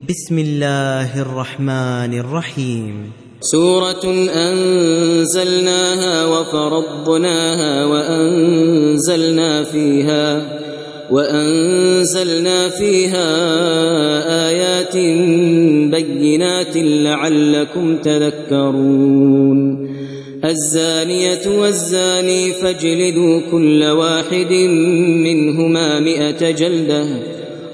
بسم الله الرحمن الرحيم. سورة أنزلناها وفرضناها وأنزلنا فيها وأنزلنا فيها آيات بينات لعلكم تذكرون. الزانية والزاني فاجلدوا كل واحد منهما مئة جلدة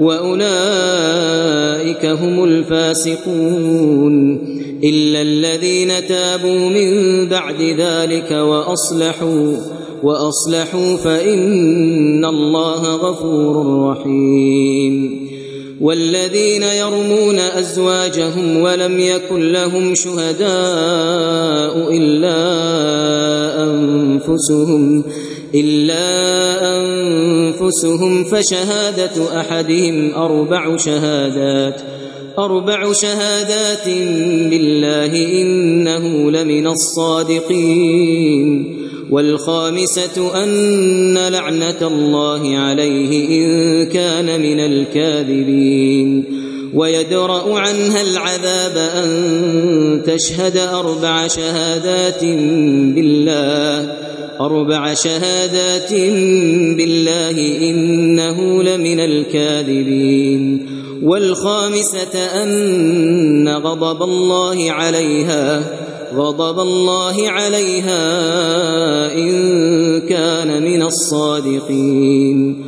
وأولئك هم الفاسقون إلا الذين تابوا من بعد ذلك وأصلحوا وأصلحوا فإن الله غفور رحيم. والذين يرمون أزواجهم ولم يكن لهم شهداء إلا أنفسهم إلا أنفسهم فشهادة أحدهم أربع شهادات. أربع شهادات بالله إنه لمن الصادقين. والخامسة أن لعنة الله عليه إن كان من الكاذبين. ويدرأ عنها العذاب أن تشهد أربع شهادات بالله. أربع شهادات بالله إنه لمن الكاذبين. والخامسة أن غضب الله عليها. غضب الله عليها إن كان من الصادقين.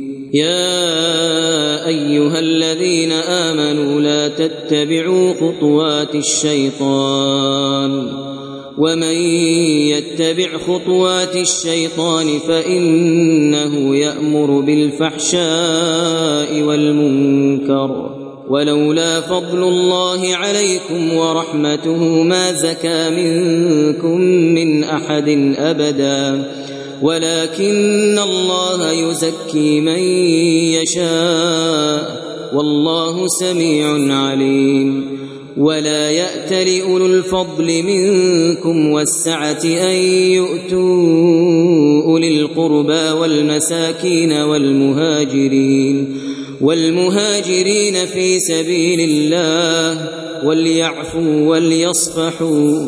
يا أيها الذين آمنوا لا تتبعوا خطوات الشيطان ومن يتبع خطوات الشيطان فإنه يأمر بالفحشاء والمنكر ولولا فضل الله عليكم ورحمته ما زكى منكم من أحد أبدا ولكن الله يزكي من يشاء والله سميع عليم ولا يأت لأولو الفضل منكم والسعة أن يؤتوا أولي القربى والمساكين والمهاجرين والمهاجرين في سبيل الله وليعفوا وليصفحوا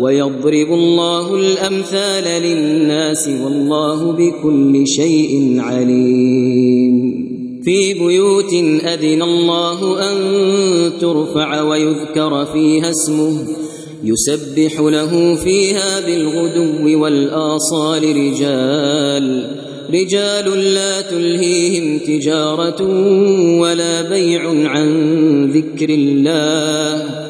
ويضرب الله الأمثال للناس والله بكل شيء عليم. في بيوت أذن الله أن ترفع ويذكر فيها اسمه. يسبح له فيها بالغدو والآصال رجال. رجال لا تلهيهم تجارة ولا بيع عن ذكر الله.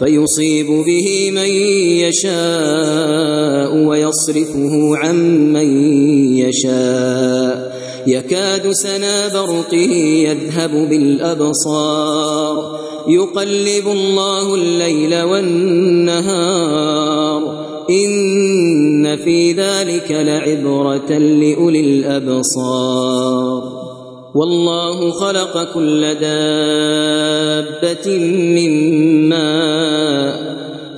فيصيب به من يشاء ويصرفه عن من يشاء. يكاد سنا برقه يذهب بالأبصار. يقلب الله الليل والنهار. إن في ذلك لعبرة لأولي الأبصار. والله خلق كل دابة من ماء.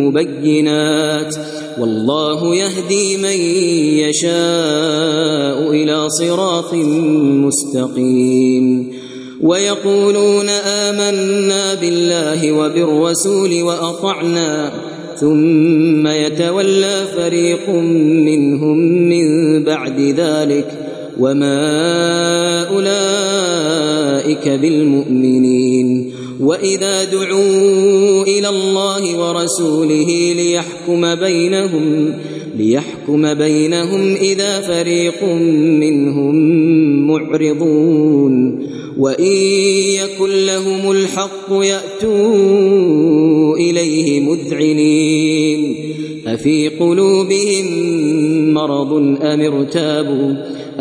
مبينات والله يهدي من يشاء إلى صراط مستقيم ويقولون آمنا بالله وبالرسول وأطعنا ثم يتولى فريق منهم من بعد ذلك وما أولئك بالمؤمنين وإذا دعوا ورسوله ليحكم بينهم ليحكم بينهم إذا فريق منهم معرضون. وإن يكن لهم الحق يأتوا إليه مذعنين. أفي قلوبهم مرض أم ارتابوا؟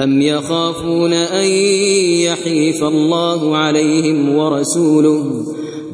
أم يخافون أن يحيف الله عليهم ورسوله؟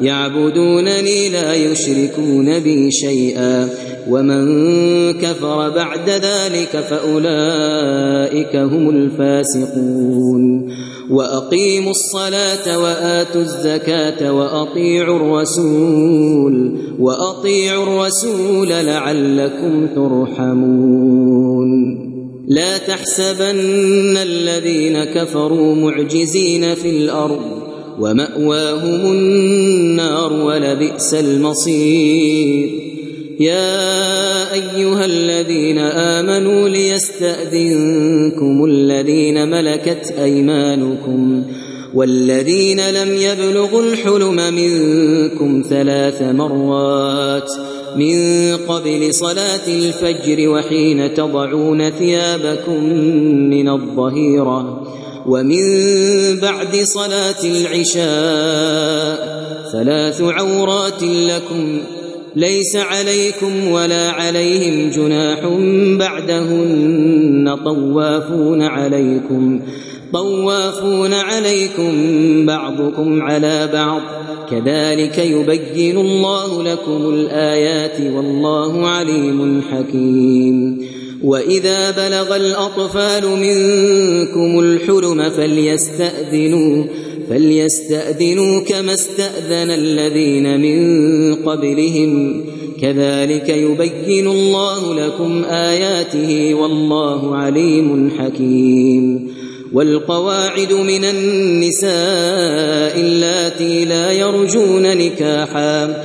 يعبدونني لا يشركون بي شيئا. ومن كفر بعد ذلك فأولئك هم الفاسقون. وأقيموا الصلاة وآتوا الزكاة وأطيعوا الرسول. وأطيعوا الرسول لعلكم ترحمون. لا تحسبن الذين كفروا معجزين في الأرض. ومأواهم النار ولبئس المصير. يا أيها الذين آمنوا ليستأذنكم الذين ملكت أيمانكم والذين لم يبلغوا الحلم منكم ثلاث مرات من قبل صلاة الفجر وحين تضعون ثيابكم من الظهيرة. ومن بعد صلاة العشاء ثلاث عورات لكم ليس عليكم ولا عليهم جناح بعدهن طوافون عليكم طوافون عليكم بعضكم على بعض كذلك يبين الله لكم الآيات والله عليم حكيم وإذا بلغ الأطفال منكم الحلم فليستأذنوا فليستأذنوا كما استأذن الذين من قبلهم. كذلك يبين الله لكم آياته والله عليم حكيم. والقواعد من النساء اللاتي لا يرجون نكاحا.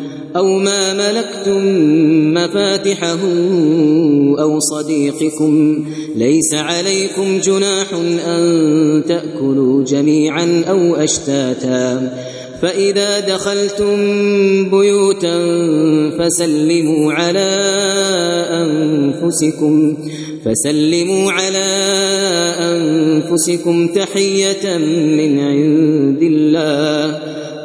أو ما ملكتم مفاتحه أو صديقكم ليس عليكم جناح أن تأكلوا جميعا أو أشتاتا. فإذا دخلتم بيوتا فسلموا على أنفسكم فسلموا على أنفسكم تحية من عند الله.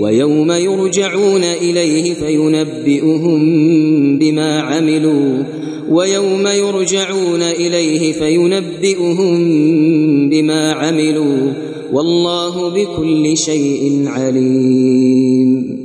ويوم يرجعون إليه فينبئهم بما عملوا ويوم يرجعون إليه فينبئهم بما عملوا والله بكل شيء عليم